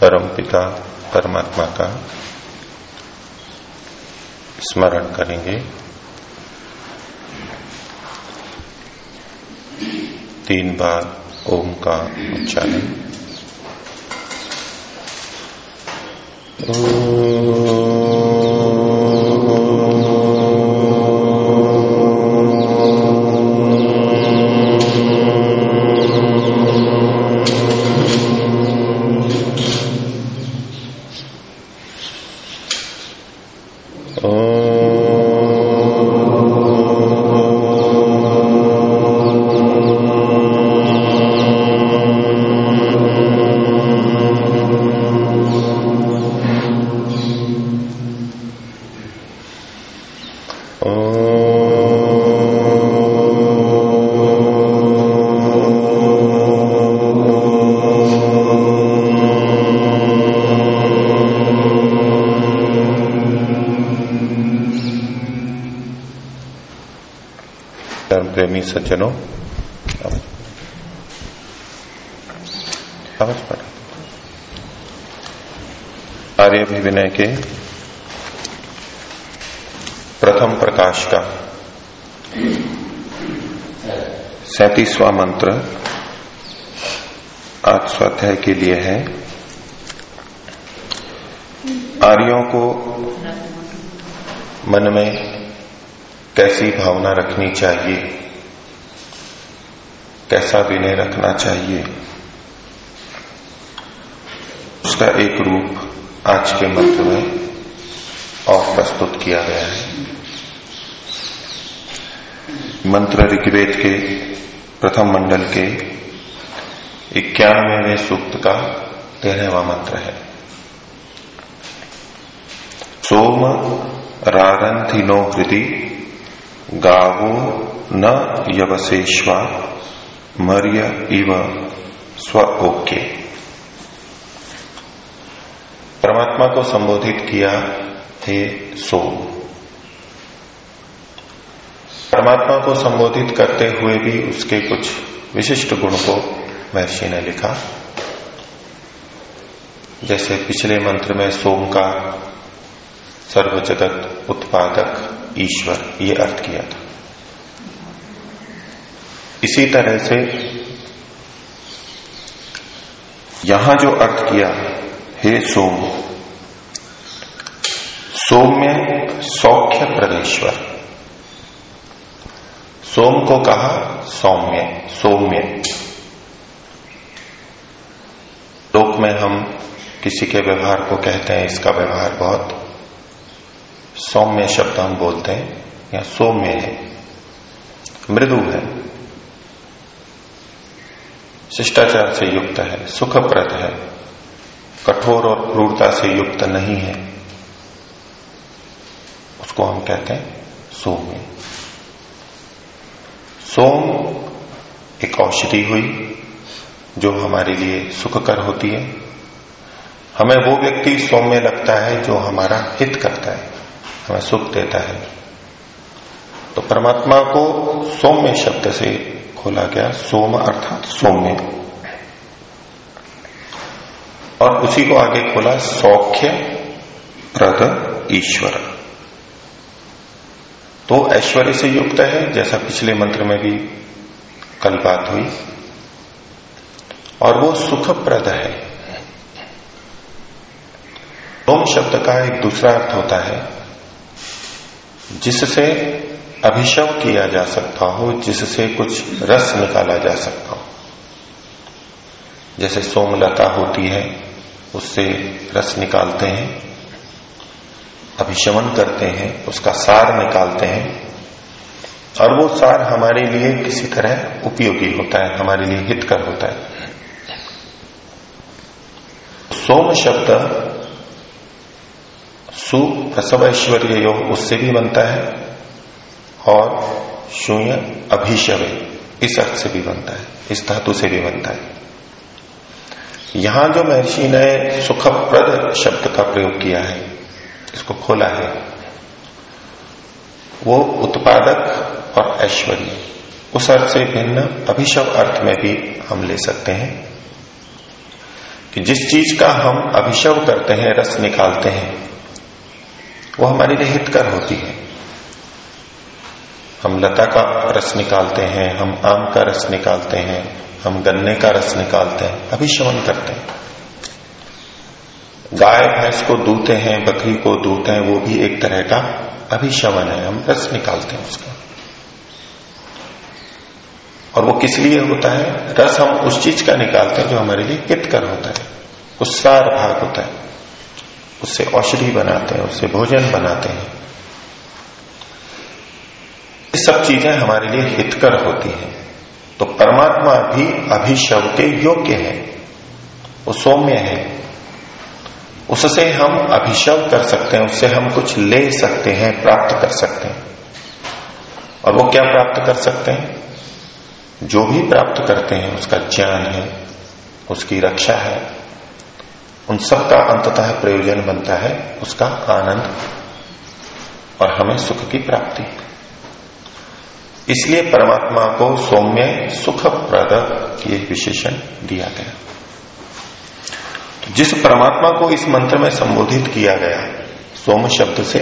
परम पिता परमात्मा का स्मरण करेंगे। तीन बार ओम का उच्चारण। प्रेमी सज्जनों आर्य विनय के प्रथम प्रकाश का सैतीसवां मंत्र आज स्वाध्याय के लिए है। आर्यों को मन में कैसी भावना रखनी चाहिए? कैसा विनय रखना चाहिए। उसका एक रूप आज के मंत्र में और प्रस्तुत किया गया है। मंत्र ऋग्वेद के प्रथम मंडल के इक्यानवे सूक्त का तेरहवा मंत्र है। सोम रारंथिनो हृदय गावो न यवसेश्वा मर्य इव स्व, ओके। परमात्मा को संबोधित किया, थे सोम परमात्मा को संबोधित करते हुए भी उसके कुछ विशिष्ट गुण को महर्षि ने लिखा। जैसे पिछले मंत्र में सोम का सर्व जगत उत्पादक ईश्वर, ये अर्थ किया था। इसी तरह से यहाँ जो अर्थ किया, हे सोम, सौम्य सौख्य प्रदेश्वर। सोम को कहा सौम्य सौम्य। लोक में हम किसी के व्यवहार को कहते हैं, इसका व्यवहार बहुत सौम्य शब्द हम बोलते हैं, या सौम्य है। मृदु है। शिष्टाचार से युक्त है, सुखप्रद है, कठोर और क्रूरता से युक्त नहीं है। उसको हम कहते हैं सोम। सोम एक औषधि हुई जो हमारे लिए सुखकर होती है। हमें वो व्यक्ति सौम्य लगता है जो हमारा हित करता है, हमें सुख देता है। तो परमात्मा को सौम्य शब्द से खोला गया सोम अर्थात सौम्य। और उसी को आगे खोला सौख्य प्रद ईश्वर। तो ऐश्वर्य से युक्त है, जैसा पिछले मंत्र में भी कल बात हुई। और वो सुखप्रद है। ओम शब्द का एक दूसरा अर्थ होता है, जिससे अभिशव किया जा सकता हो, जिससे कुछ रस निकाला जा सकता हो। जैसे सोमलता होती है, उससे रस निकालते हैं, अभिशमन करते हैं, उसका सार निकालते हैं, और वो सार हमारे लिए किसी तरह उपयोगी होता है, हमारे लिए हितकर होता है। सोम शब्द सु प्रसव ऐश्वर्य योग उससे भी बनता है और शून्य अभिशव इस अर्थ से भी बनता है, इस धातु से भी बनता है। यहाँ जो महर्षि ने सुखप्रद शब्द का प्रयोग किया है, इसको खोला है, वो उत्पादक और ऐश्वर्य, उस अर्थ से भिन्न अभिशव अर्थ में भी हम ले सकते हैं कि जिस चीज़ का हम अभिशव करते हैं, रस निकालते हैं, वो हमारे लिए हितकर होती है। हम लता का रस निकालते हैं, हम आम का रस निकालते हैं, हम गन्ने का रस निकालते हैं अभिशवन करते हैं। गाय भैंस को दूते हैं, बकरी को दूते हैं, वो भी एक तरह का अभिशवन है, हम रस निकालते हैं उसका। और वो किस लिए होता है? रस हम उस चीज़ का निकालते हैं जो हमारे लिए हितकर होता है। उत्सार भाग होता है। उससे औषधि बनाते हैं, उससे भोजन बनाते हैं। ये सब चीज़ें हमारे लिए हितकर होती हैं। तो परमात्मा भी अभिशव के योग्य है। वो सौम्य है। उससे हम अभिशव कर सकते हैं, उससे हम कुछ ले सकते हैं, प्राप्त कर सकते हैं। और वो क्या प्राप्त कर सकते हैं? जो भी प्राप्त करते हैं, उसका ज्ञान है, उसकी रक्षा है। उन सब का अंततः प्रयोजन बनता है, उसका आनंद और हमें सुख की प्राप्ति। इसलिए परमात्मा को सौम्य, सुखप्रद ये विशेषण दिया गया। तो जिस परमात्मा को इस मंत्र में संबोधित किया गया सोम शब्द से,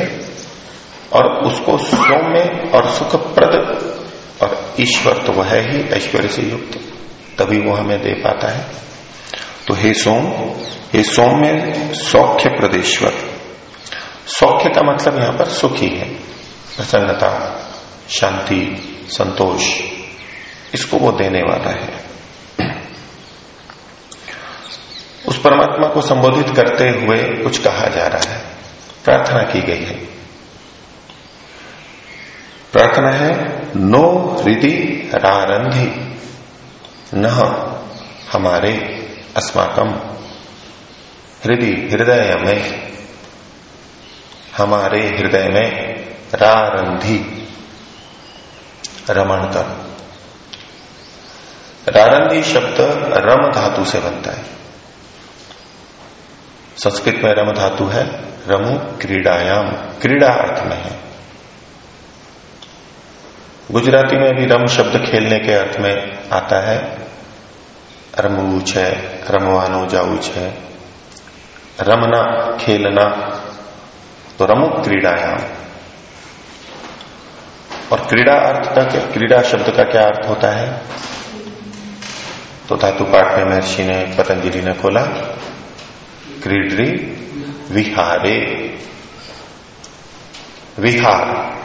और उसको सौम्य और सुखप्रद, और ईश्वर तो वह ही ऐश्वर्य से युक्त, तभी वो हमें दे पाता है। तो हे सोम, हे सौम्य सौख्य प्रदेश्वर, सौख्य का मतलब यहाँ पर सुखी है, प्रसन्नता। शांति, संतोष, इसको वो देने वाला है। उस परमात्मा को संबोधित करते हुए कुछ कहा जा रहा है। प्रार्थना की गई है। प्रार्थना है, नो हृदय रारंधी, न हमारे अस्माकम हृदय हृदय में हमारे हृदय में रारंधी। रमण कर रारंधी शब्द रम धातु से बनता है। संस्कृत में रम धातु है, रमु क्रीड़ायाम, क्रीड़ा अर्थ में है। गुजराती में भी रम शब्द खेलने के अर्थ में आता है। रमू है रमवानो जाऊ है। रमना, खेलना तो रमु क्रीड़ायाम। और क्रीड़ा अर्थ का क्रीड़ा शब्द का क्या अर्थ होता है? तो धातु पाठ में महर्षि ने पतंजलि ने खोला, क्रीडरी विहारे। विहार,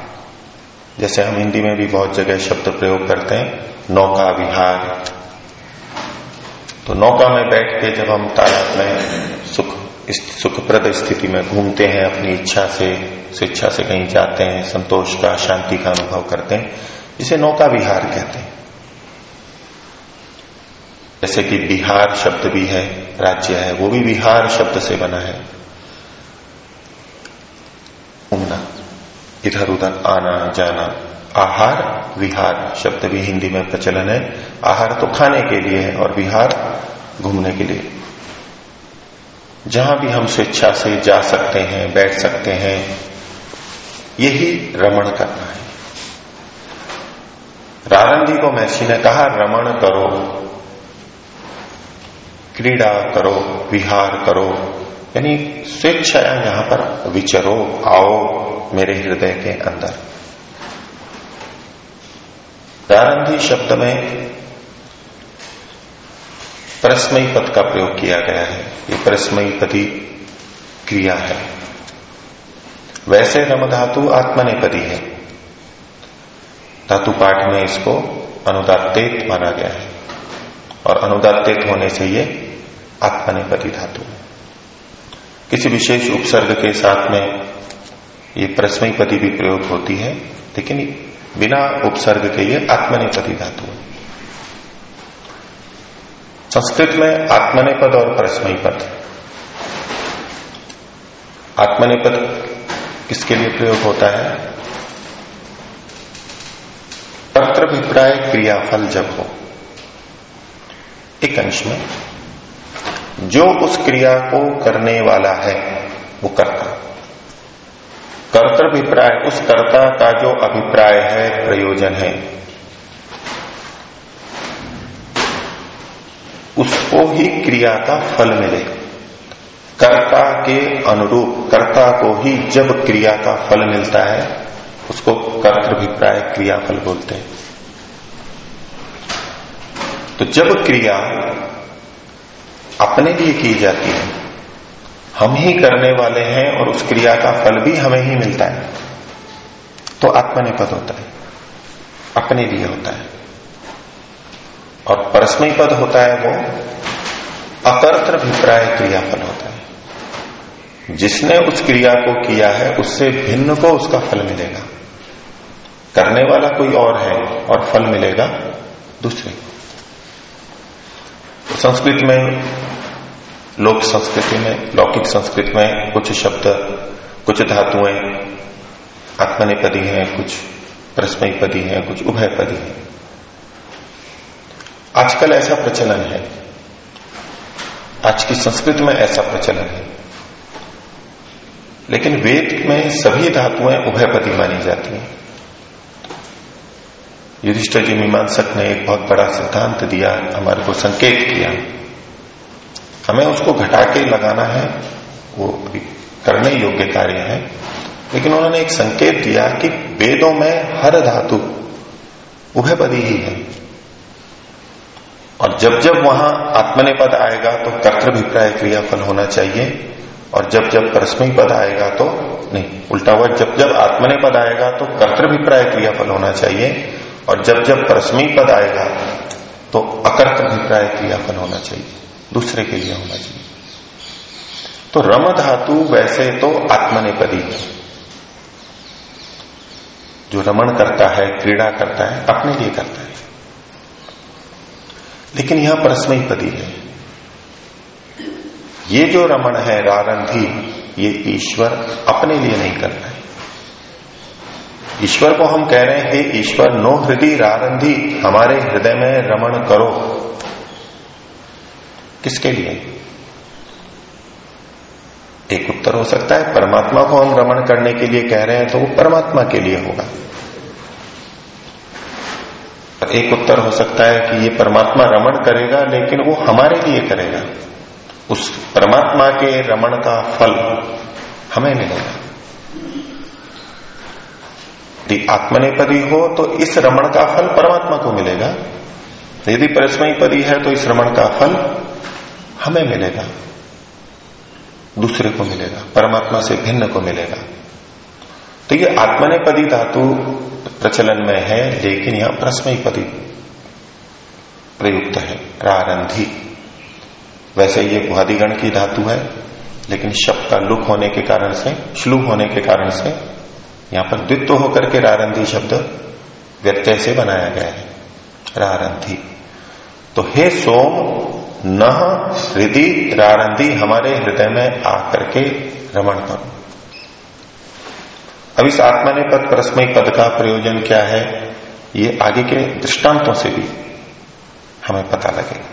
जैसे हम हिंदी में भी बहुत जगह शब्द प्रयोग करते हैं, नौका विहार। तो नौका में बैठ के जब हम तालाब में सुख इस सुखप्रद स्थिति में घूमते हैं, अपनी इच्छा से, स्वेच्छा से कहीं जाते हैं, संतोष का, शांति का अनुभव करते हैं इसे नौका विहार कहते हैं। जैसे कि बिहार शब्द भी है, राज्य है, वो भी विहार शब्द से बना है। घूमना इधर उधर आना, जाना, आहार, विहार शब्द भी हिंदी में प्रचलन है। आहार तो खाने के लिए है और विहार घूमने के लिए। जहाँ भी हम स्वेच्छा से जा सकते हैं, बैठ सकते हैं, यही रमण करना है। रारंदी को महर्षि ने कहा, रमण करो, क्रीड़ा करो, विहार करो, यानी स्वेच्छाया यहाँ पर विचरो, आओ मेरे हृदय के अंदर। प्रारंभी शब्द में परस्मयी पद का प्रयोग किया गया है। ये परस्मयी पदी क्रिया है। वैसे रम धातु आत्मनेपदी है। धातु पाठ में इसको अनुदातेत माना गया है। और अनुदातेत होने से ये आत्मनेपदी धातु किसी विशेष उपसर्ग के साथ में ये प्रश्न पति भी प्रयोग होती है, लेकिन बिना उपसर्ग के ये आत्मनेपदी धातु है। संस्कृत में आत्मनेपद और परस्मयी पद आत्मनेपद किसके लिए प्रयोग होता है? कर्तव्यभिप्राय क्रियाफल जब हो। एक अंश में, जो उस क्रिया को करने वाला है, वो कर्ता। कर्तव्यभिप्राय उस कर्ता का जो अभिप्राय है, प्रयोजन है। उसको ही क्रिया का फल मिले। कर्ता के अनुरूप, कर्ता को ही जब क्रिया का फल मिलता है, उसको कर्तभिप्राय क्रिया फल बोलते हैं। तो जब क्रिया अपने लिए की जाती है, हम ही करने वाले हैं और उस क्रिया का फल भी हमें ही मिलता है तो आत्मनिपद होता है, अपने लिए होता है। और परस्मय पद होता है वो अकर्त अभिप्राय क्रियाफल होता है। जिसने उस क्रिया को किया है, उससे भिन्न को उसका फल मिलेगा। करने वाला कोई और है और फल मिलेगा दूसरे संस्कृत में, लोक संस्कृति में, लौकिक संस्कृत में कुछ शब्द, कुछ धातुएँ, आत्मनिपदी हैं, कुछ पदी हैं, कुछ उभयपदी हैं। आजकल ऐसा प्रचलन है आज की संस्कृत में ऐसा प्रचलन है। लेकिन वेद में सभी धातुएँ उभयपदी मानी जाती हैं। युधिष्ठर जी मीमांसक ने एक बहुत बड़ा सिद्धांत दिया, हमारे को संकेत किया। हमें उसको घटा के लगाना है, वो करने योग्य कार्य है। लेकिन उन्होंने एक संकेत दिया कि वेदों में हर धातु उभयपदी ही है। और जब जब वहाँ आत्मने पद आएगा तो कर्तभिप्राय क्रियाफल होना चाहिए, और जब जब परस्मय पद आएगा तो नहीं, उल्टा हुआ, जब जब आत्मने पद आएगा तो कर्तभिप्राय क्रियाफल होना चाहिए, और जब जब परस्मय पद आएगा तो अकर्तभिप्राय क्रियाफल होना चाहिए, दूसरे के लिए होना चाहिए। तो रम धातु वैसे तो आत्मनेपदी है। जो रमण करता है, क्रीड़ा करता है, अपने लिए करता है। लेकिन यहाँ परस्मयी पदी है। ये जो रमण है रारंधी ये ईश्वर अपने लिए नहीं कर रहा है। ईश्वर को हम कह रहे हैं, हे ईश्वर, नो हृदय रारंधी हमारे हृदय में रमण करो। किसके लिए? एक उत्तर हो सकता है, परमात्मा को हम रमण करने के लिए कह रहे हैं तो वो परमात्मा के लिए होगा। एक उत्तर हो सकता है कि ये परमात्मा रमण करेगा, लेकिन वो हमारे लिए करेगा। उस परमात्मा के रमण का फल हमें मिलेगा। यदि आत्मनेपदी हो तो इस रमण का फल परमात्मा को मिलेगा। यदि परस्मयी पदी है तो इस रमण का फल हमें मिलेगा। दूसरे को मिलेगा, परमात्मा से भिन्न को मिलेगा। तो ये आत्मनेपदी धातु प्रचलन में है, लेकिन यहाँ प्रस्मयी पदी प्रयुक्त है रारंधी वैसे ये भुआदिगण की धातु है, लेकिन शब्द का लुक होने के कारण से, श्लू होने के कारण से, यहाँ पर द्वित्व होकर के रारंधी शब्द व्यत्यय से बनाया गया है, रारंधी। तो हे सोम न हृदय रारंधी हमारे हृदय में आकर के रमण करो। अब इस आत्मा ने पद, परस्मय पद का प्रयोजन क्या है? ये आगे के दृष्टांतों से भी हमें पता लगेगा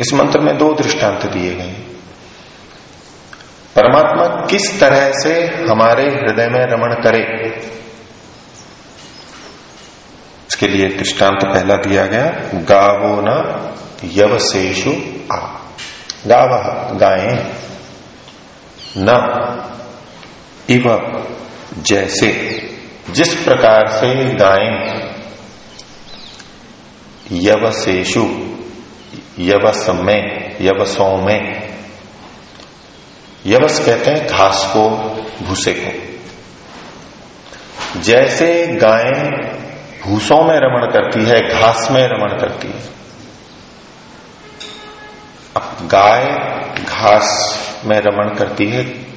इस मंत्र में दो दृष्टांत दिए गए परमात्मा किस तरह से हमारे हृदय में रमण करे? इसके लिए दृष्टांत पहला दिया गया, गावो न यवशेषु आ। गाव गायें। न, इव जैसे जिस प्रकार से गायें यवशेषु यवस में यवसों में यवस कहते हैं घास को, भूसे को। जैसे गायें भूसों में रमण करती है, घास में रमण करती है। अब गाय घास में रमण करती है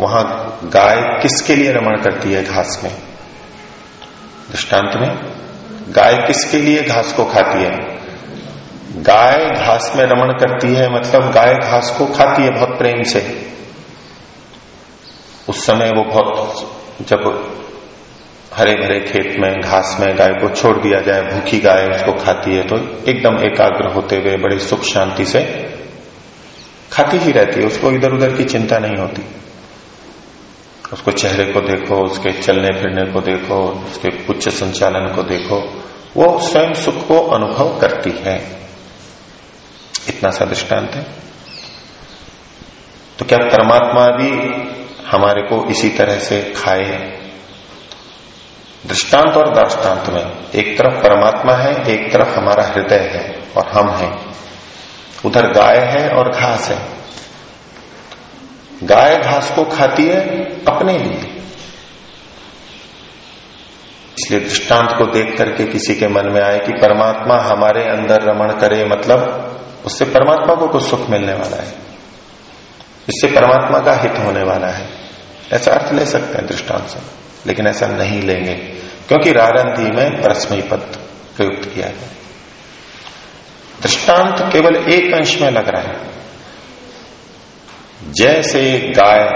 वहाँ गाय किसके लिए रमण करती है घास में? दृष्टांत में, गाय किसके लिए घास को खाती है? गाय घास में रमण करती है मतलब गाय घास को खाती है बहुत प्रेम से। उस समय वो बहुत, जब हरे भरे खेत में, घास में गाय को छोड़ दिया जाए, भूखी गाय उसको खाती है तो एकदम एकाग्र होते हुए, बड़े सुख शांति से खाती ही रहती है, उसको इधर उधर की चिंता नहीं होती। उसको चेहरे को देखो, उसके चलने फिरने को देखो, उसके उच्च संचालन को देखो, वो स्वयं सुख को अनुभव करती है। इतना सा दृष्टांत है। तो क्या परमात्मा भी हमारे को इसी तरह से खाए दृष्टांत और दृष्टांत में एक तरफ़ परमात्मा है, एक तरफ़ हमारा हृदय है और हम हैं। उधर गाय है और घास है। गाय घास को खाती है अपने लिए। इसलिए दृष्टांत को देख करके किसी के मन में आए कि परमात्मा हमारे अंदर रमण करे मतलब उससे परमात्मा को कुछ सुख मिलने वाला है। इससे परमात्मा का हित होने वाला है। ऐसा अर्थ ले सकते हैं दृष्टांत से, लेकिन ऐसा नहीं लेंगे, क्योंकि रारंधी में परस्मयी पद प्रयुक्त किया गया। दृष्टांत केवल एक अंश में लग रहा है। जैसे गाय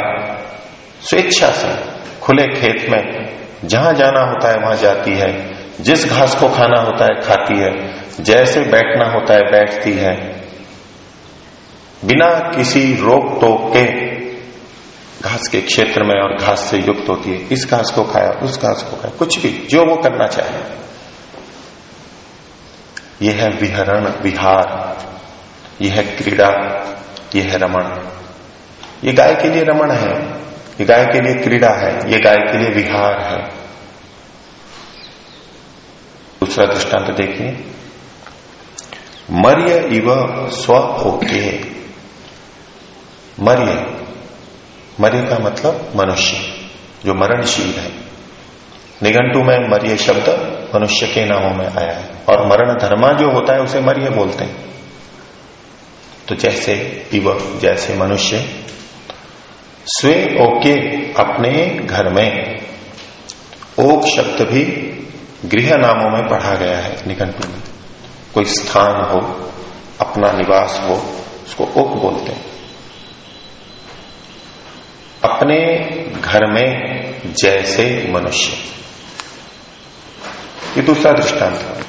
स्वेच्छा से खुले खेत में जहाँ जाना होता है वहाँ जाती है, जिस घास को खाना होता है खाती है, जैसे बैठना होता है बैठती है। बिना किसी रोक टोक के घास के क्षेत्र में और घास से युक्त होती है, इस घास को खाया, उस घास को खाया, कुछ भी, जो वो करना चाहे। यह है विहरण, विहार, यह है क्रीड़ा, यह है रमण। ये गाय के लिए रमण है, ये गाय के लिए क्रीड़ा है, ये गाय के लिए विहार है। दूसरा दृष्टांत देखिए। मर्य इव स्व ओके मर्य मर्य का मतलब मनुष्य, जो मरणशील है। निघंटू में मर्य शब्द मनुष्य के नामों में आया है। और मरण धर्मा जो होता है, उसे मर्य बोलते हैं। तो जैसे इव, जैसे मनुष्य स्वे ओके अपने घर में। ओक शब्द भी गृह नामों में पढ़ा गया है निघंटू में। कोई स्थान हो, अपना निवास हो, उसको ओक बोलते हैं। अपने घर में जैसे मनुष्य। ये दूसरा दृष्टांत है।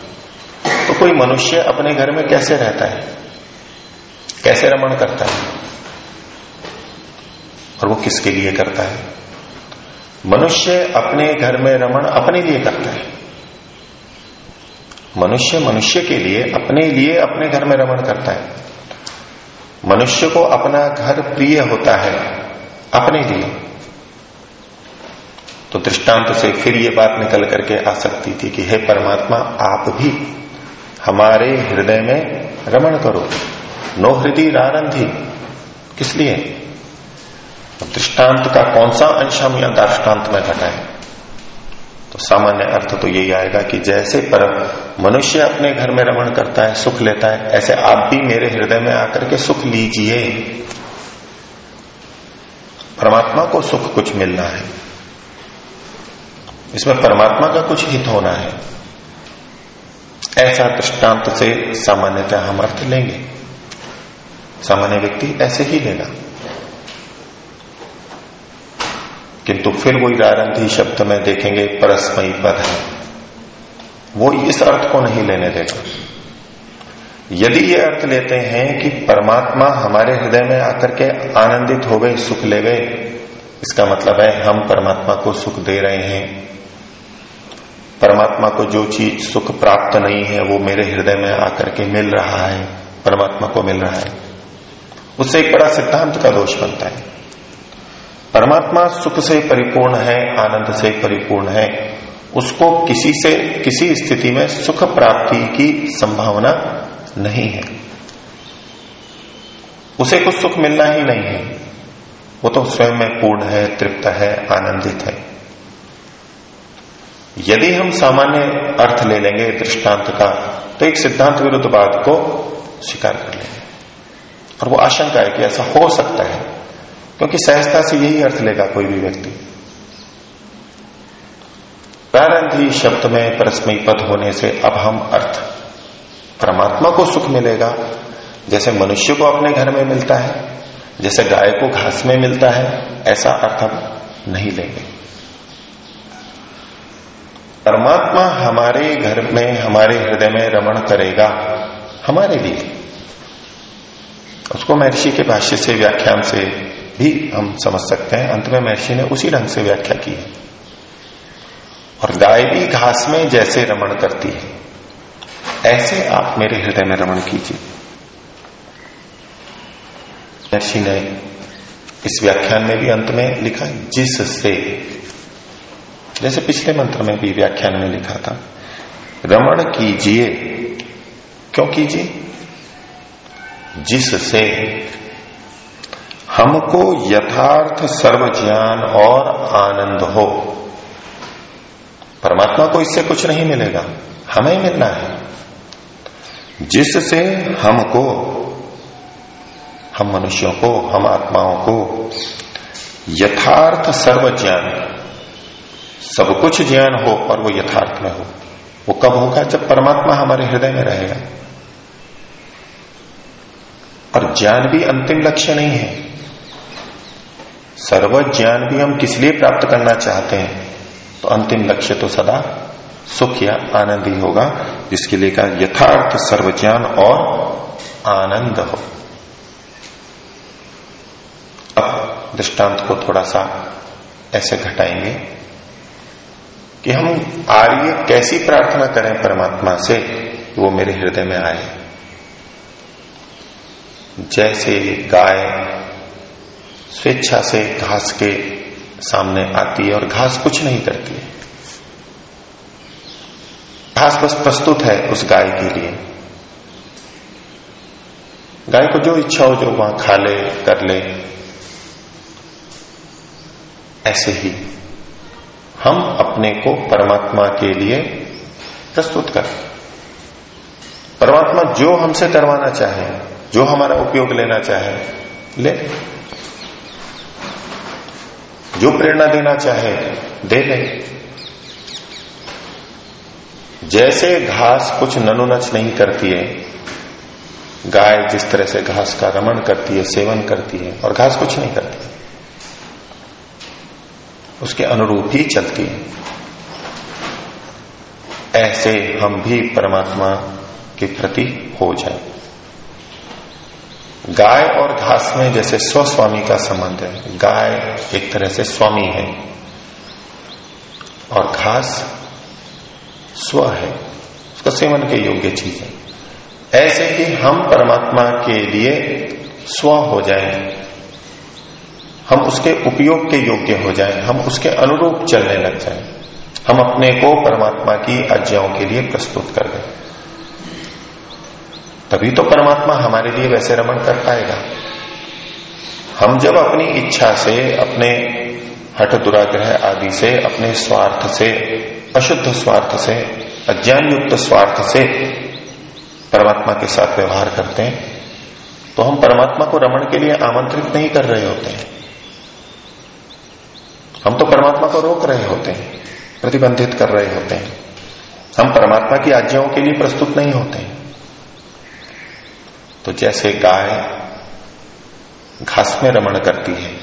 तो कोई मनुष्य अपने घर में कैसे रहता है? कैसे रमण करता है? और वो किसके लिए करता है? मनुष्य अपने घर में रमण अपने लिए करता है। मनुष्य मनुष्य के लिए अपने लिए अपने घर में रमण करता है। मनुष्य को अपना घर प्रिय होता है अपने लिए। तो दृष्टांत से फिर ये बात निकल करके आ सकती थी कि हे परमात्मा, आप भी हमारे हृदय में रमण करो। नो हृदय रारंधी किस लिए? दृष्टांत का कौन सा अंश हम या दृष्टांत में घटाए तो सामान्य अर्थ तो यही आएगा कि जैसे पर मनुष्य अपने घर में रमण करता है, सुख लेता है, ऐसे आप भी मेरे हृदय में आकर के सुख लीजिए। परमात्मा को सुख कुछ मिलना है। इसमें परमात्मा का कुछ हित होना है। ऐसा दृष्टांत से सामान्यतः हम अर्थ लेंगे। सामान्य व्यक्ति ऐसे ही लेगा। किंतु फिर वही रारंधी शब्द में देखेंगे, परस्मयी पद है। वो इस अर्थ को नहीं लेने देगा। यदि ये अर्थ लेते हैं कि परमात्मा हमारे हृदय में आकर के आनंदित हो गए, सुख ले गए, इसका मतलब है हम परमात्मा को सुख दे रहे हैं। परमात्मा को जो चीज़ सुख प्राप्त नहीं है, वो मेरे हृदय में आकर के मिल रहा है, परमात्मा को मिल रहा है। उससे एक बड़ा सिद्धांत का दोष बनता है। परमात्मा सुख से परिपूर्ण है, आनंद से परिपूर्ण है, उसको किसी से, किसी स्थिति में सुख प्राप्ति की संभावना नहीं है। उसे कुछ सुख मिलना ही नहीं है। वो तो स्वयं में पूर्ण है, तृप्त है, आनंदित है। यदि हम सामान्य अर्थ ले लेंगे दृष्टांत का तो एक सिद्धांत विरुद्ध बात को स्वीकार कर लेंगे। और वो आशंका है कि ऐसा हो सकता है। क्योंकि सहजता से यही अर्थ लेगा कोई भी व्यक्ति। प्रारंभी शब्द में परस्मयी पद होने से अब हम अर्थ। परमात्मा को सुख मिलेगा। जैसे मनुष्य को अपने घर में मिलता है, जैसे गाय को घास में मिलता है, ऐसा अर्थ हम नहीं लेंगे। परमात्मा हमारे घर में, हमारे हृदय में रमण करेगा हमारे लिए। उसको महर्षि के भाष्य से, व्याख्यान से भी हम समझ सकते हैं। अंत में महर्षि ने उसी ढंग से व्याख्या की। है और गाय भी घास में जैसे रमण करती है, ऐसे आप मेरे हृदय में रमण कीजिए। महर्षि ने इस व्याख्यान में भी अंत में लिखा, जिससे, जैसे पिछले मंत्र में भी व्याख्यान में लिखा था, रमण कीजिए। क्यों कीजिए? जिससे हमको यथार्थ सर्व ज्ञान और आनंद हो। परमात्मा को इससे कुछ नहीं मिलेगा, हमें मिलना है। जिससे हमको, हम मनुष्यों को, हम आत्माओं को यथार्थ सर्व ज्ञान सब कुछ ज्ञान हो और वो यथार्थ में हो। वो कब होगा? जब परमात्मा हमारे हृदय में रहेगा। और ज्ञान भी अंतिम लक्ष्य नहीं है। सर्व ज्ञान भी हम किस लिए प्राप्त करना चाहते हैं? तो अंतिम लक्ष्य तो सदा सुख या आनंद ही होगा, जिसके लिए कहा यथार्थ सर्वज्ञान और आनंद हो। अब दृष्टांत को थोड़ा सा ऐसे घटाएँगे कि हम आर्य कैसी प्रार्थना करें परमात्मा से, वो मेरे हृदय में आए। जैसे गाय स्वेच्छा से घास के सामने आती है और घास कुछ नहीं करती है। घास बस प्रस्तुत है उस गाय के लिए। गाय को जो इच्छा हो, जो वहाँ खा ले, कर ले, ऐसे ही हम अपने को परमात्मा के लिए प्रस्तुत कर परमात्मा जो हमसे करवाना चाहे, जो हमारा उपयोग लेना चाहे, ले। जो प्रेरणा देना चाहे, दे ले जैसे घास कुछ ननोनच नहीं करती है, गाय जिस तरह से घास का रमण करती है, सेवन करती है, और घास कुछ नहीं करती, उसके अनुरूप ही चलती है। ऐसे हम भी परमात्मा के प्रति हो जाए। गाय और घास में जैसे स्वस्वामी का संबंध है। गाय एक तरह से स्वामी है और घास स्व है। उसका सेवन के योग्य चीज़ है। ऐसे ही हम परमात्मा के लिए स्व हो जाएँ। हम उसके उपयोग के योग्य हो जाएँ। हम उसके अनुरूप चलने लग जाएँ। हम अपने को परमात्मा की आज्ञाओं के लिए प्रस्तुत कर दें। तभी तो परमात्मा हमारे लिए वैसे रमण कर पाएगा। हम जब अपनी इच्छा से, अपने हठ दुराग्रह आदि से, अपने स्वार्थ से, अशुद्ध स्वार्थ से अज्ञान युक्त स्वार्थ से परमात्मा के साथ व्यवहार करते हैं तो हम परमात्मा को रमण के लिए आमंत्रित नहीं कर रहे होते हैं। हम तो परमात्मा को रोक रहे होते हैं, प्रतिबंधित कर रहे होते हैं। हम परमात्मा की आज्ञाओं के लिए प्रस्तुत नहीं होते हैं। तो जैसे गाय घास में रमण करती है,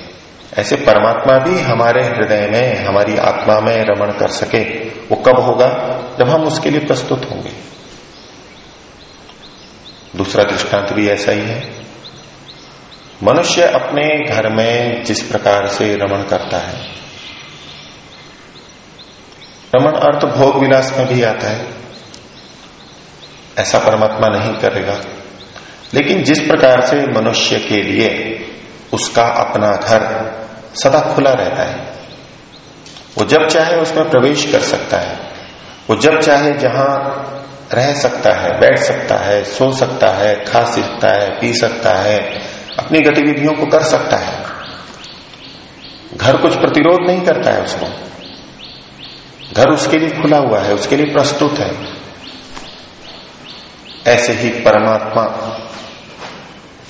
ऐसे परमात्मा भी हमारे हृदय में, हमारी आत्मा में रमण कर सके, वो कब होगा? जब हम उसके लिए प्रस्तुत होंगे। दूसरा दृष्टांत भी ऐसा ही है। मनुष्य अपने घर में जिस प्रकार से रमण करता है, रमण अर्थ भोग विलास में भी आता है। ऐसा परमात्मा नहीं करेगा। लेकिन जिस प्रकार से मनुष्य के लिए उसका अपना घर सदा खुला रहता है, वो जब चाहे उसमें प्रवेश कर सकता है, वो जब चाहे जहाँ रह सकता है, बैठ सकता है, सो सकता है, खा सकता है, पी सकता है, अपनी गतिविधियों को कर सकता है, घर कुछ प्रतिरोध नहीं करता है उसको। घर उसके लिए खुला हुआ है, उसके लिए प्रस्तुत है। ऐसे ही परमात्मा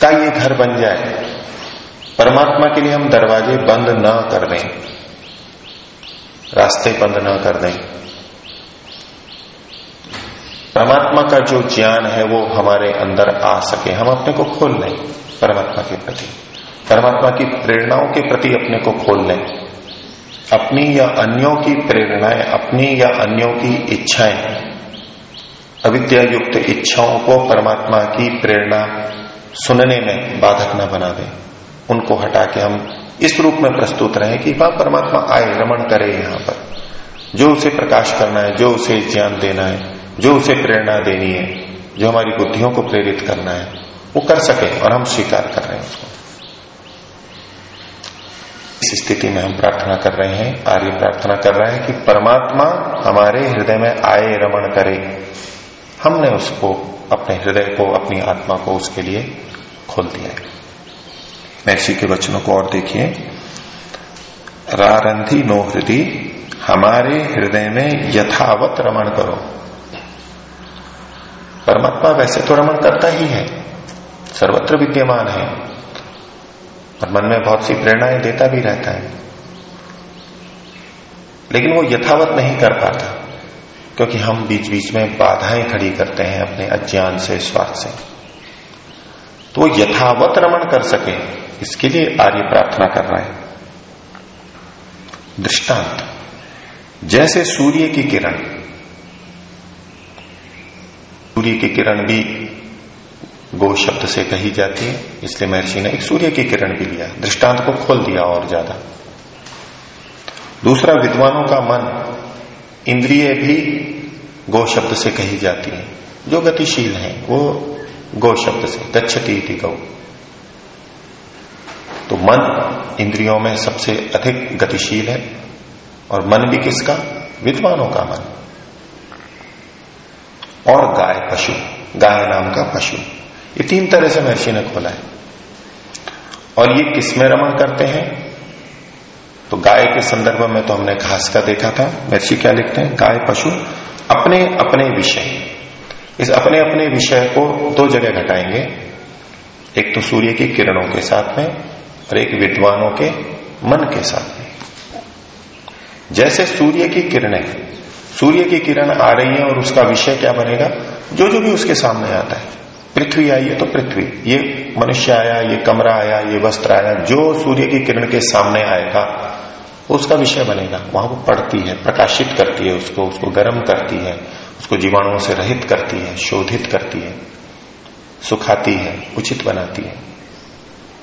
का ये घर बन जाए। परमात्मा के लिए हम दरवाजे बंद ना कर दें। रास्ते बंद ना कर दें। परमात्मा का जो ज्ञान है, वो हमारे अंदर आ सके। हम अपने को खोल लें परमात्मा के प्रति। परमात्मा की प्रेरणाओं के प्रति अपने को खोल लें। अपनी या अन्यों की प्रेरणाएँ, अपनी या अन्यों की इच्छाएँ। अविद्या युक्त इच्छाओं को परमात्मा की प्रेरणा सुनने में बाधक न बना दे। उनको हटा के हम इस रूप में प्रस्तुत रहे कि वहाँ परमात्मा आए, रमण करे यहाँ पर। जो उसे प्रकाश करना है, जो उसे ज्ञान देना है, जो उसे प्रेरणा देनी है, जो हमारी बुद्धियों को प्रेरित करना है, वो कर सके और हम स्वीकार कर रहे हैं उसको। इस स्थिति में हम प्रार्थना कर रहे हैं, आर्य प्रार्थना कर रहा है कि परमात्मा हमारे हृदय में आए, रमण करे। हमने उसको अपने हृदय को, अपनी आत्मा को उसके लिए खोल दिया है। महर्षि के वचनों को और देखिए। रारंधी नो हृदय, हमारे हृदय में यथावत रमण करो। परमात्मा वैसे तो रमण करता ही है, सर्वत्र विद्यमान है। और मन में बहुत सी प्रेरणाएँ देता भी रहता है। लेकिन वो यथावत नहीं कर पाता। क्योंकि हम बीच बीच में बाधाएँ खड़ी करते हैं अपने अज्ञान से, स्वार्थ से। तो वो यथावत रमण कर सके, इसके लिए आर्य प्रार्थना कर रहा है। दृष्टांत, जैसे सूर्य की किरण, सूर्य की किरण भी गो शब्द से कही जाती है, इसलिए महर्षि ने एक सूर्य की किरण भी लिया, दृष्टांत को खोल दिया और ज़्यादा। दूसरा विद्वानों का मन, इंद्रिय भी गो शब्द से कही जाती है। जो गतिशील है, वो गो शब्द से, गच्छती थी गौ। तो मन इंद्रियों में सबसे अधिक गतिशील है, और मन भी किसका? विद्वानों का मन। और गाय पशु, गाय नाम का पशु। ये तीन तरह से महर्षि ने खोला है। और ये किसमें रमण करते हैं? तो गाय के संदर्भ में तो हमने घास का देखा था। महर्षि क्या लिखते हैं? गाय पशु अपने अपने विषय। इस अपने अपने विषय को दो जगह घटाएँगे। एक तो सूर्य की किरणों के साथ में और एक विद्वानों के मन के साथ में। जैसे सूर्य की किरणें, सूर्य की किरण आ रही है और उसका विषय क्या बनेगा? जो जो भी उसके सामने आता है। पृथ्वी आई है तो पृथ्वी। ये मनुष्य आया, ये कमरा आया, ये वस्त्र आया, जो सूर्य की किरण के सामने आएगा उसका विषय बनेगा। वहाँ वो पढ़ती है, प्रकाशित करती है उसको उसको गर्म करती है, उसको जीवाणुओं से रहित करती है, शोधित करती है, सुखाती है, उचित बनाती है,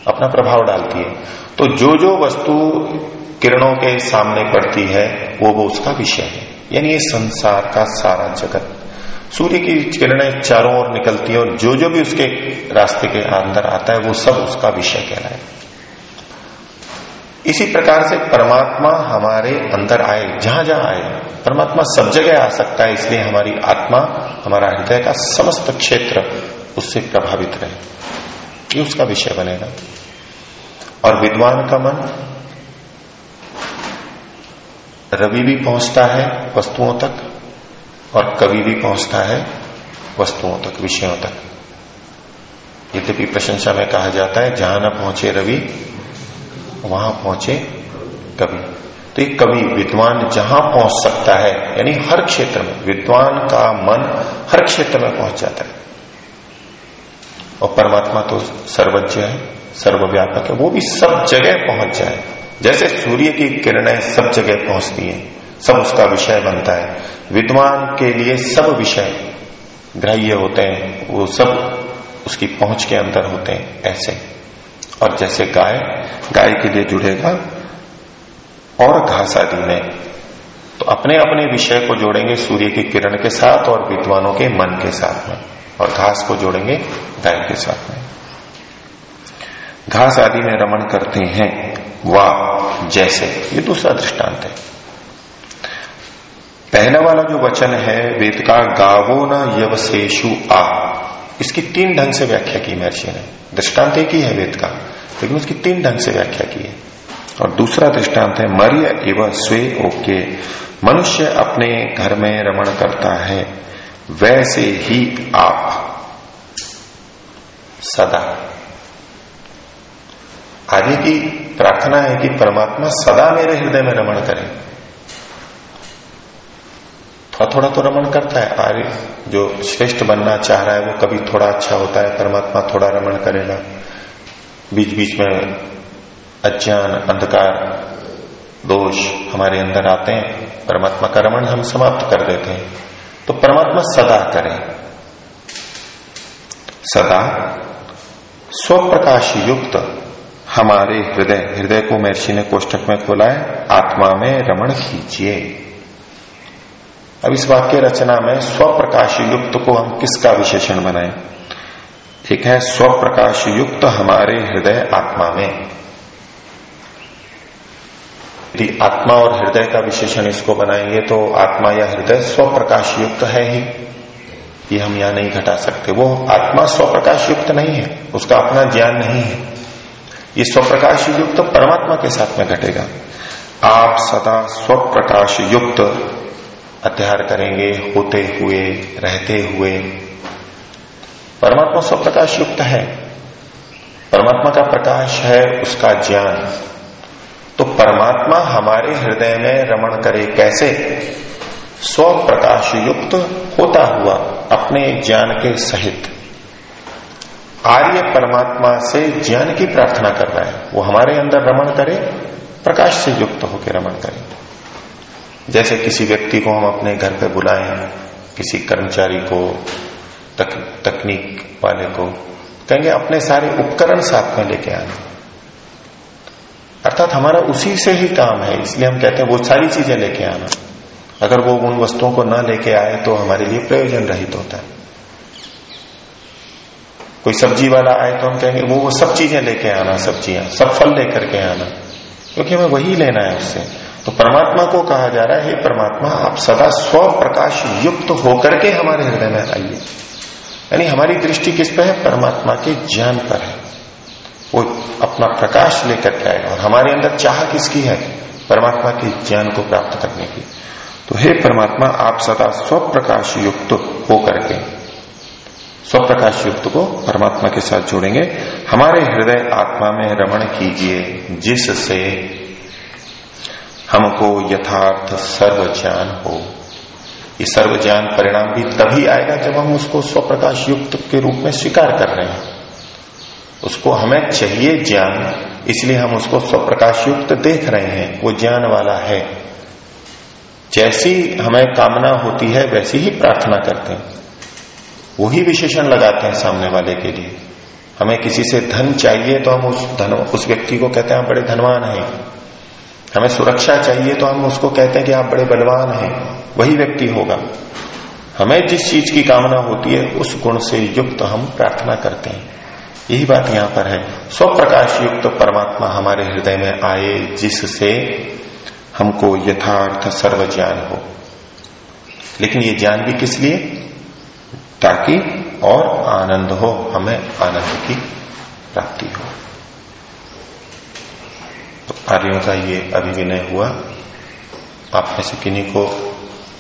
अपना प्रभाव डालती है। तो जो जो वस्तु किरणों के सामने पड़ती है, वो वो उसका विषय है। यानी ये संसार का सारा जगत। सूर्य की किरणें चारों ओर निकलती है और जो जो भी उसके रास्ते के अंदर आता है, वो सब उसका विषय कहलाए इसी प्रकार से परमात्मा हमारे अंदर आए, जहाँ जहाँ आए। परमात्मा सब जगह आ सकता है, इसलिए हमारी आत्मा, हमारा हृदय का समस्त क्षेत्र उससे प्रभावित रहे। ये उसका विषय बनेगा। और विद्वान का मन, रवि भी पहुँचता है वस्तुओं तक, और कवि भी पहुँचता है वस्तुओं तक, विषयों तक। यद्यपि प्रशंसा में कहा जाता है, जहाँ न पहुँचे रवि वहाँ पहुँचे कवि। तो ये कवि विद्वान जहाँ पहुँच सकता है, यानी हर क्षेत्र में, विद्वान का मन हर क्षेत्र में पहुँच जाता है। और परमात्मा तो सर्वज्ञ है, सर्वव्यापक है, वो भी सब जगह पहुँच जाए। जैसे सूर्य की किरणें सब जगह पहुँचती हैं, सब उसका विषय बनता है। विद्वान के लिए सब विषय ग्राह्य होते हैं, वो सब उसकी पहुँच के अंदर होते हैं, ऐसे। और जैसे गाय गाय के लिए जुड़ेगा और घास आदि में। तो अपने अपने विषय को जोड़ेंगे सूर्य की किरण के साथ और विद्वानों के मन के साथ में, और घास को जोड़ेंगे गाय के साथ में। घास आदि में रमण करते हैं, वाह, जैसे, ये दूसरा दृष्टांत है। पहला वाला जो वचन है, वेद का गावो न यवशेषु आ। इसकी तीन ढंग से व्याख्या की महर्षि ने। दृष्टांत एक ही है वेद का, लेकिन उसकी तीन ढंग से व्याख्या की है। और दूसरा दृष्टांत है, मर्य एवं स्वे ओके। मनुष्य अपने घर में रमण करता है, वैसे ही आप। सदा। आगे की प्रार्थना है कि परमात्मा सदा मेरे हृदय में रमण करे। थोड़ा थोड़ा तो रमण करता है। आर्य जो श्रेष्ठ बनना चाह रहा है, वो कभी थोड़ा अच्छा होता है, परमात्मा थोड़ा रमण करेगा। बीच बीच में अज्ञान, अंधकार, दोष हमारे अंदर आते हैं। परमात्मा का रमण हम समाप्त कर देते हैं। तो परमात्मा सदा करें। सदा स्वप्रकाश युक्त हमारे हृदय हृदय को महर्षि ने कोष्टक में खोला है, आत्मा में रमण कीजिए। अब इस वाक्य रचना में स्वप्रकाश युक्त को हम किसका विशेषण बनाएँ? एक है, स्वप्रकाश युक्त हमारे हृदय आत्मा में। यदि आत्मा और हृदय का विशेषण इसको बनाएँगे तो आत्मा या हृदय स्व प्रकाश युक्त है ही। ये हम यहाँ नहीं घटा सकते। वो आत्मा स्व प्रकाश युक्त नहीं है, उसका अपना ज्ञान नहीं है। ये स्व प्रकाश युक्त परमात्मा के साथ में घटेगा। आप सदा स्व प्रकाश युक्त अध्यार करेंगे, होते हुए, रहते हुए। परमात्मा स्व प्रकाश युक्त है। परमात्मा का प्रकाश है, उसका ज्ञान। तो परमात्मा हमारे हृदय में रमण करे कैसे? स्व प्रकाश युक्त होता हुआ, अपने ज्ञान के सहित। आर्य परमात्मा से ज्ञान की प्रार्थना कर रहा है। वो हमारे अंदर रमण करे, प्रकाश से युक्त होकर रमण करे। जैसे किसी व्यक्ति को हम अपने घर पे बुलाएँ किसी कर्मचारी को तक, तकनीक वाले को कहेंगे अपने सारे उपकरण साथ में लेके आने। अर्थात हमारा उसी से ही काम है इसलिए हम कहते हैं वो सारी चीज़ें लेके आना। अगर वो उन वस्तुओं को न लेके आए तो हमारे लिए प्रयोजन रहित होता है। कोई सब्ज़ी वाला आए तो हम कहेंगे वो वो सब चीज़ें लेके आना सब्ज़ियाँ सब फल लेकर के आना क्योंकि हमें वही लेना है उससे। तो परमात्मा को कहा जा रहा है परमात्मा, आप सदा स्व प्रकाश युक्त होकर के हमारे हृदय में आइए। यानी हमारी दृष्टि किस पर है? परमात्मा के ज्ञान पर है। वो अपना प्रकाश लेकर के आएगा और हमारे अंदर चाह किसकी है? परमात्मा के ज्ञान को प्राप्त करने की। तो हे परमात्मा, आप सदा स्व प्रकाश युक्त होकर के स्व प्रकाश युक्त को परमात्मा के साथ जोड़ेंगे। हमारे हृदय आत्मा में रमण कीजिए, जिससे हमको यथार्थ सर्व ज्ञान हो। ये सर्व ज्ञान परिणाम भी तभी आएगा जब हम उसको स्वप्रकाश युक्त के रूप में स्वीकार कर रहे हैं। उसको हमें चाहिए ज्ञान, इसलिए हम उसको स्वप्रकाश युक्त देख रहे हैं। वो ज्ञान वाला है। जैसी हमें कामना होती है, वैसी ही प्रार्थना करते हैं। वही विशेषण लगाते हैं सामने वाले के लिए। हमें किसी से धन चाहिए तो हम उस धन, उस व्यक्ति को कहते हैं बड़े धनवान हैं। हमें सुरक्षा चाहिए तो हम उसको कहते हैं कि आप बड़े बलवान हैं। वही व्यक्ति होगा। हमें जिस चीज़ की कामना होती है, उस गुण से युक्त हम प्रार्थना करते हैं। यही बात यहाँ पर है। स्व प्रकाश युक्त परमात्मा हमारे हृदय में आए, जिससे हमको यथार्थ सर्व ज्ञान हो। लेकिन ये ज्ञान भी किस लिए? ताकि और आनंद हो, हमें आनंद की प्राप्ति हो। आर्यों का ये अभिविनय हुआ। आप में से किन्हीं को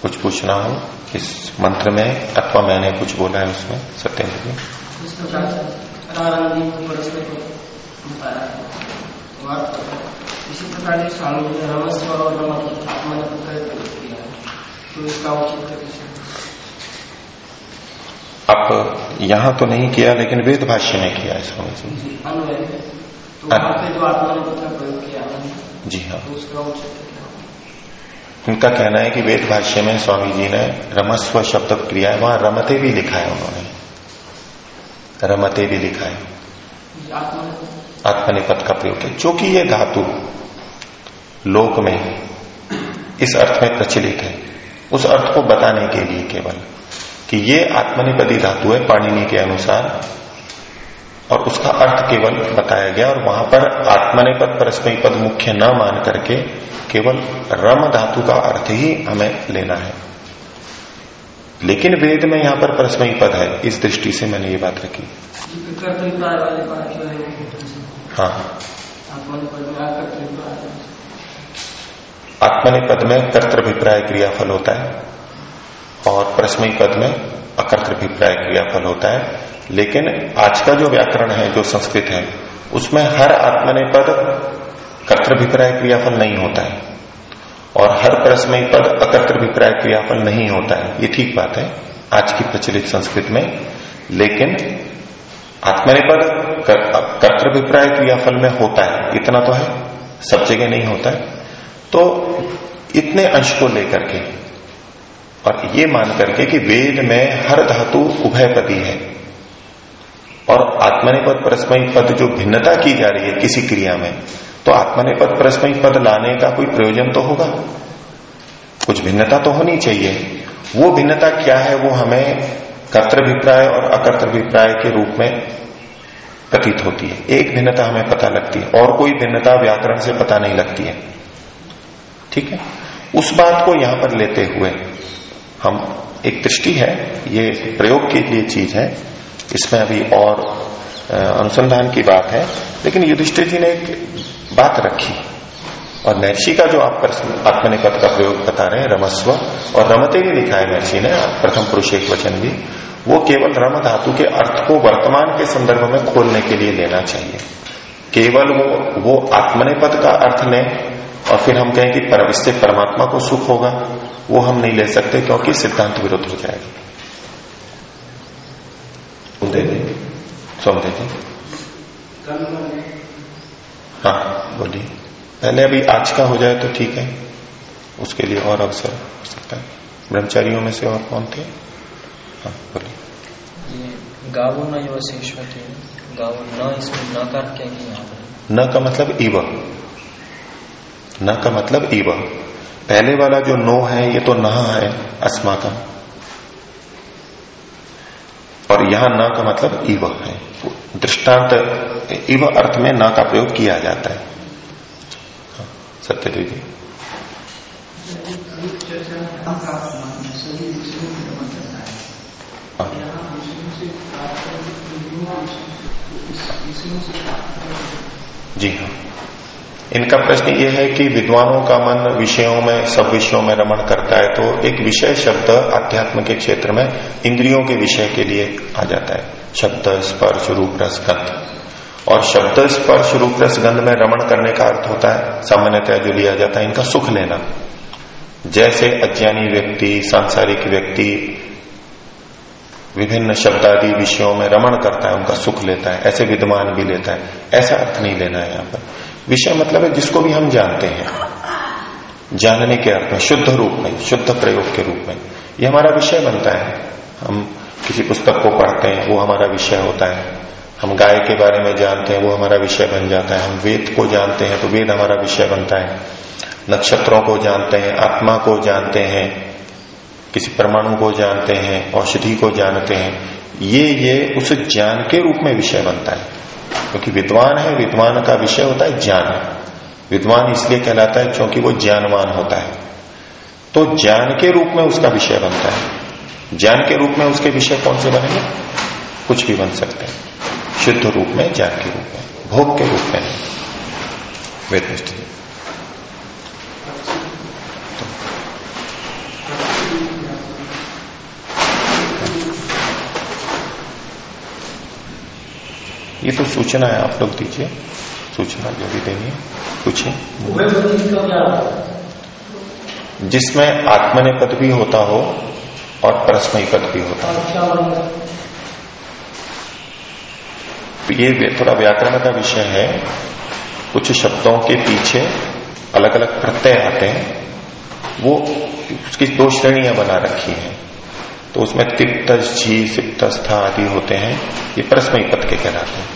कुछ पूछना हो? इस मंत्र में? अथवा मैंने कुछ बोला है उसमें सत्येंद्र जी। इसी प्रकार स्वामी जी रमस्व और आत्मा ने किया। तो इसका आप यहाँ तो नहीं किया लेकिन वेद भाष्य में किया है स्वामी जी। तो पे जो आत्मा ने प्रयोग किया जी हाँ। तो उसका उनका कहना है कि वेद भाष्य में स्वामी जी ने रमस्व शब्द क्रिया है वहाँ रमते भी लिखा है उन्होंने। रमते भी लिखा है। आत्मनिपद का प्रयोग है जो कि ये धातु लोक में इस अर्थ में प्रचलित है। उस अर्थ को बताने के लिए केवल कि ये आत्मनिपदी धातु है पाणिनि के अनुसार और उसका अर्थ केवल बताया गया और वहाँ पर आत्मनिपद परस्मय पद मुख्य न मान करके केवल रम धातु का अर्थ ही हमें लेना है। लेकिन वेद में यहाँ पर परस्मयी पद है, इस दृष्टि से मैंने ये बात रखी। हाँ। आत्मनि पद में कर्तभिप्राय क्रियाफल होता है और परस्मयी पद में अकर्तभिप्राय क्रियाफल होता है। लेकिन आज का जो व्याकरण है, जो संस्कृत है, उसमें हर आत्मने पद कर्तभिप्राय क्रियाफल नहीं होता है। और हर परस्मयी पद अकर्तभिप्राय क्रियाफल नहीं होता है। ये ठीक बात है, आज की प्रचलित संस्कृत में। लेकिन आत्मनिपद कर्तभिप्राय क्रियाफल में होता है। इतना तो है, सब जगह नहीं होता है। तो इतने अंश को लेकर के और ये मान करके कि वेद में हर धातु उभयपदी है। और आत्मनिपद परस्मयी पद जो भिन्नता की जा रही है किसी क्रिया में तो आत्मनिपद परस्मयी पद लाने का कोई प्रयोजन तो होगा? कुछ भिन्नता तो होनी चाहिए। वो भिन्नता क्या है वो हमें कर्तभिप्राय और अकर्तभिप्राय के रूप में प्रतीत होती है। एक भिन्नता हमें पता लगती है, और कोई भिन्नता व्याकरण से पता नहीं लगती है। ठीक है? उस बात को यहाँ पर लेते हुए हम एक दृष्टि है ये प्रयोग के लिए चीज़ है। इसमें अभी और अनुसंधान की बात है। लेकिन युधिष्ठिर जी ने एक बात रखी। और महर्षि का जो आप आत्मनिपद का प्रयोग बता रहे हैं रमस्व और रमते भी लिखा है महर्षि ने प्रथम पुरुष एक वचन भी वो केवल रम धातु के अर्थ को वर्तमान के संदर्भ में खोलने के लिए लेना चाहिए। केवल वो वो आत्मनिपद का अर्थ लें और फिर हम कहें कि पर, इससे परमात्मा को सुख होगा। वो हम नहीं ले सकते क्योंकि सिद्धांत विरुद्ध हो जाएगा। दे सोमदेव जी हाँ बोलिए। पहले अभी आज का हो जाए तो ठीक है। उसके लिए और अवसर हो सकता है। ब्रह्मचारियों में से और कौन थे? हाँ बोलिए। गावो न शेषवती गावो न इसमें न कर क्या? न का मतलब इव। न का मतलब इव। पहले वाला जो नो है ये तो न है अस्मा का। और यहाँ ना का मतलब इव है। दृष्टांत इव अर्थ में ना का प्रयोग किया जाता है। हाँ, सत्यदेव जी जी हाँ। इनका प्रश्न ये है कि विद्वानों का मन विषयों में, सब विषयों में रमण करता है तो एक विषय शब्द अध्यात्म के क्षेत्र में इंद्रियों के विषय के लिए आ जाता है। शब्द, स्पर्श, रूप, रस, गंध। और शब्द, स्पर्श, रूप, रस, गंध में रमण करने का अर्थ होता है सामान्यतः जो लिया जाता है, इनका सुख लेना। जैसे अज्ञानी व्यक्ति, सांसारिक व्यक्ति, विभिन्न शब्द आदि विषयों में रमण करता है, उनका सुख लेता है, ऐसे विद्वान भी लेता है। ऐसा अर्थ नहीं लेना है यहाँ पर। विषय मतलब है जिसको भी हम जानते हैं। जानने के अर्थ में, शुद्ध रूप में, शुद्ध प्रयोग के रूप में। ये हमारा विषय बनता है। हम किसी पुस्तक को पढ़ते हैं, वो हमारा विषय होता है। हम गाय के बारे में जानते हैं, वो हमारा विषय बन जाता है। हम वेद को जानते हैं तो वेद हमारा विषय बनता है। नक्षत्रों को जानते हैं, आत्मा को जानते हैं, किसी परमाणु को जानते हैं, औषधि को जानते हैं। ये ये उस ज्ञान के रूप में विषय बनता है। क्योंकि विद्वान है, विद्वान का विषय होता है ज्ञान। विद्वान इसलिए कहलाता है क्योंकि वो ज्ञानवान होता है। तो ज्ञान के रूप में उसका विषय बनता है। ज्ञान के रूप में उसके विषय कौन से बनेंगे? कुछ भी बन सकते हैं। शुद्ध रूप में, ज्ञान के रूप में, भोग के रूप में वेद ये तो सूचना है, आप लोग दीजिए। सूचना जो भी देनी है, पूछिए। जिसमें आत्मने पद भी होता हो और परस्मय पद भी होता हो। ये थोड़ा व्याकरण का विषय है। कुछ शब्दों के पीछे अलग अलग प्रत्यय आते हैं। वो उसकी दो श्रेणियाँ बना रखी हैं। तो उसमें तिप्त झी सिप्त आदि होते हैं, ये परस्मयी पद के कहलाते हैं।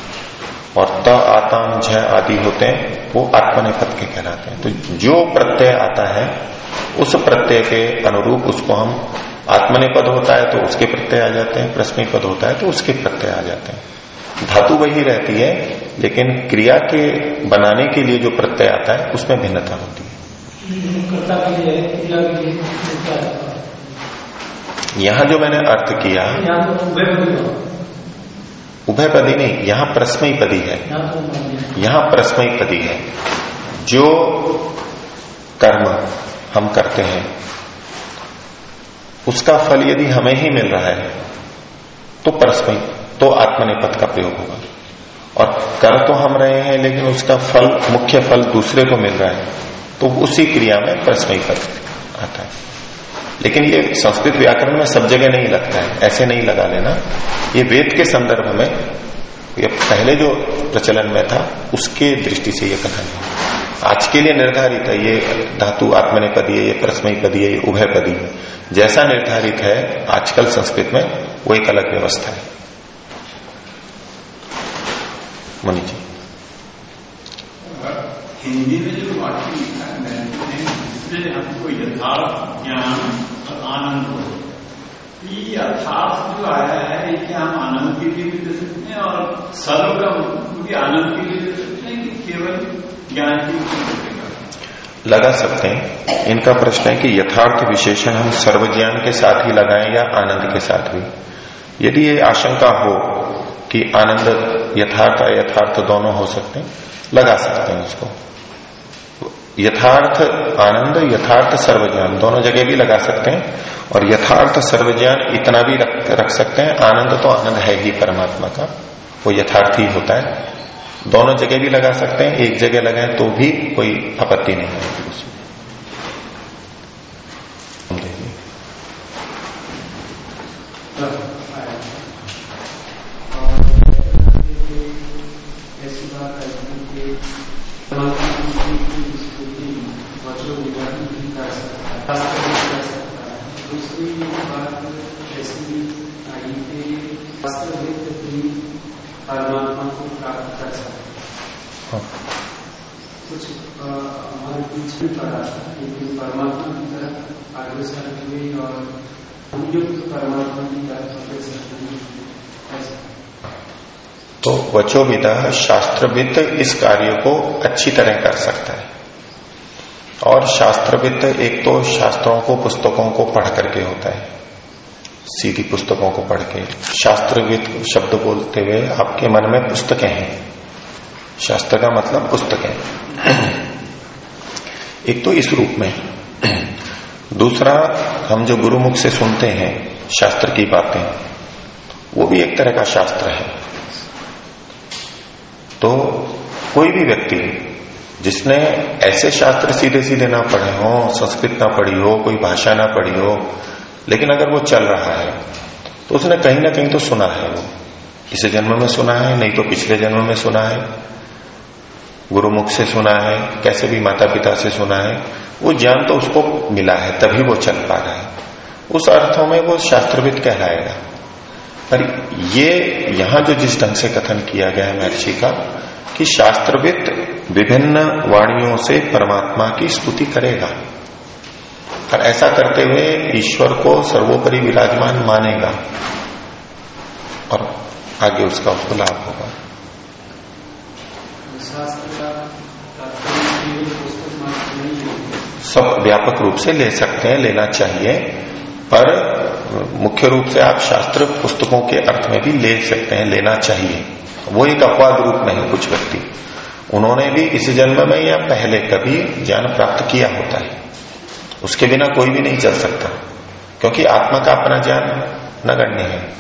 और त, आताम, झ आदि होते हैं, वो आत्मने पद के कहलाते हैं। तो जो प्रत्यय आता है, उस प्रत्यय के अनुरूप उसको हम आत्मने पद होता है तो उसके प्रत्यय आ जाते हैं प्रश्न पद होता है तो उसके प्रत्यय आ जाते हैं। धातु वही रहती है, लेकिन क्रिया के बनाने के लिए जो प्रत्यय आता है, उसमें भिन्नता होती है। यहाँ जो मैंने अर्थ किया, उभय पदी नहीं, यहाँ प्रस्मयी पदी है। यहाँ प्रस्मयी पदी है। जो कर्म हम करते हैं, उसका फल यदि हमें ही मिल रहा है तो परस्मय तो आत्मनिपद का प्रयोग होगा। और कर तो हम रहे हैं, लेकिन उसका फल, मुख्य फल दूसरे को मिल रहा है तो उसी क्रिया में परस्मयी पद आता है। लेकिन ये संस्कृत व्याकरण में सब जगह नहीं लगता है, ऐसे नहीं लगा लेना। ये वेद के संदर्भ में, ये पहले जो प्रचलन में था, उसके दृष्टि से ये कथन है। आज के लिए निर्धारित है, ये धातु आत्मने पदी है, ये परस्मयी पदी है, ये उभय पदी है। जैसा निर्धारित है, आजकल संस्कृत में, वो एक अलग व्यवस्था है। मनी जी। हिंदी में जो वाक्य लिखा है हमको यथार्थ ज्ञान आनंद हो यथार्थ जो आया है क्या हम आनंद के लिए भी दे सकते हैं और सर्व का आनंद के लिए दे सकते हैं, कि केवल ज्ञान के लिए लगा सकते हैं। इनका प्रश्न है कि यथार्थ विशेषण हम सर्वज्ञान के साथ ही लगाएँ या आनंद के साथ भी? यदि ये आशंका हो कि आनंद यथार्थ यथार्थ दोनों हो सकते हैं, लगा सकते हैं उसको यथार्थ आनंद यथार्थ सर्वज्ञान दोनों जगह भी लगा सकते हैं और यथार्थ सर्वज्ञान इतना भी रख, रख सकते हैं आनंद तो आनंद है ही परमात्मा का वो यथार्थ ही होता है। दोनों जगह भी लगा सकते हैं एक जगह लगाए तो भी कोई आपत्ति नहीं है। उसमें परमात्मा को प्राप्त कर सकते कुछ हमारे परमात्मा की और परमात्मा की तो वचोविदा शास्त्रविद इस कार्य को अच्छी तरह कर सकता है। और शास्त्रविद एक तो शास्त्रों को, पुस्तकों को पढ़ करके होता है। सीधी पुस्तकों को पढ़ के। शास्त्रविद शब्द बोलते हुए आपके मन में पुस्तकें हैं। शास्त्र का मतलब पुस्तकें एक तो इस रूप में। दूसरा, हम जो गुरुमुख से सुनते हैं, शास्त्र की बातें, वो भी एक तरह का शास्त्र है। तो कोई भी व्यक्ति जिसने ऐसे शास्त्र सीधे सीधे ना पढ़े हो, संस्कृत ना पढ़ी हो, कोई भाषा ना पढ़ी हो, लेकिन अगर वो चल रहा है तो उसने कहीं ना कहीं तो सुना है वो। इस जन्म में सुना है, नहीं तो पिछले जन्म में सुना है। गुरुमुख से सुना है, कैसे भी माता पिता से सुना है। वो ज्ञान तो उसको मिला है, तभी वो चल पा रहा है। उस अर्थों में वो शास्त्रविद कहलाएगा। पर ये, यहाँ जो जिस ढंग से कथन किया गया है महर्षि का कि शास्त्रविद विभिन्न वाणियों से परमात्मा की स्तुति करेगा। और ऐसा करते हुए ईश्वर को सर्वोपरि विराजमान मानेगा। और आगे उसका उसको लाभ होगा। सब व्यापक रूप से ले सकते हैं, लेना चाहिए। पर मुख्य रूप से आप शास्त्र पुस्तकों के अर्थ में भी ले सकते हैं, लेना चाहिए। वो एक अपवाद रूप में कुछ व्यक्ति। उन्होंने भी इस जन्म में या पहले कभी ज्ञान प्राप्त किया होता है। उसके बिना कोई भी नहीं चल सकता, क्योंकि आत्मा का अपना ज्ञान नगण्य है।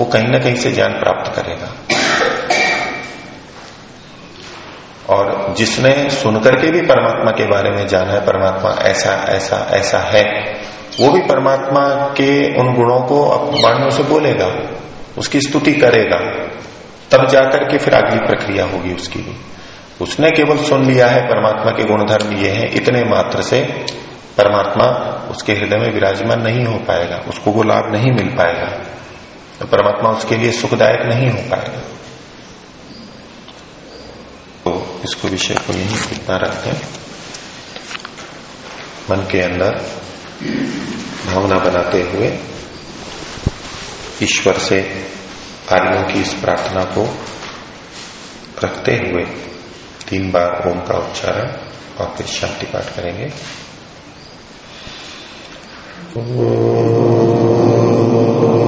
वो कहीं ना कहीं से ज्ञान प्राप्त करेगा। और जिसने सुनकर के भी परमात्मा के बारे में जाना है, परमात्मा ऐसा ऐसा ऐसा है वो भी परमात्मा के उन गुणों को वाणियों से बोलेगा, उसकी स्तुति करेगा, तब जाकर के फिर अगली प्रक्रिया होगी उसकी भी। उसने केवल सुन लिया है, परमात्मा के गुणधर्म ये हैं, इतने मात्र से परमात्मा उसके हृदय में विराजमान नहीं हो पाएगा, उसको वो लाभ नहीं मिल पाएगा तो परमात्मा उसके लिए सुखदायक नहीं हो पाएगा। तो इसको विषय को यही इतना रखते हैं। मन के अंदर भावना बनाते हुए ईश्वर से आर्यों की इस प्रार्थना को रखते हुए तीन बार ओम का उच्चारण और फिर शांति पाठ करेंगे। ओ...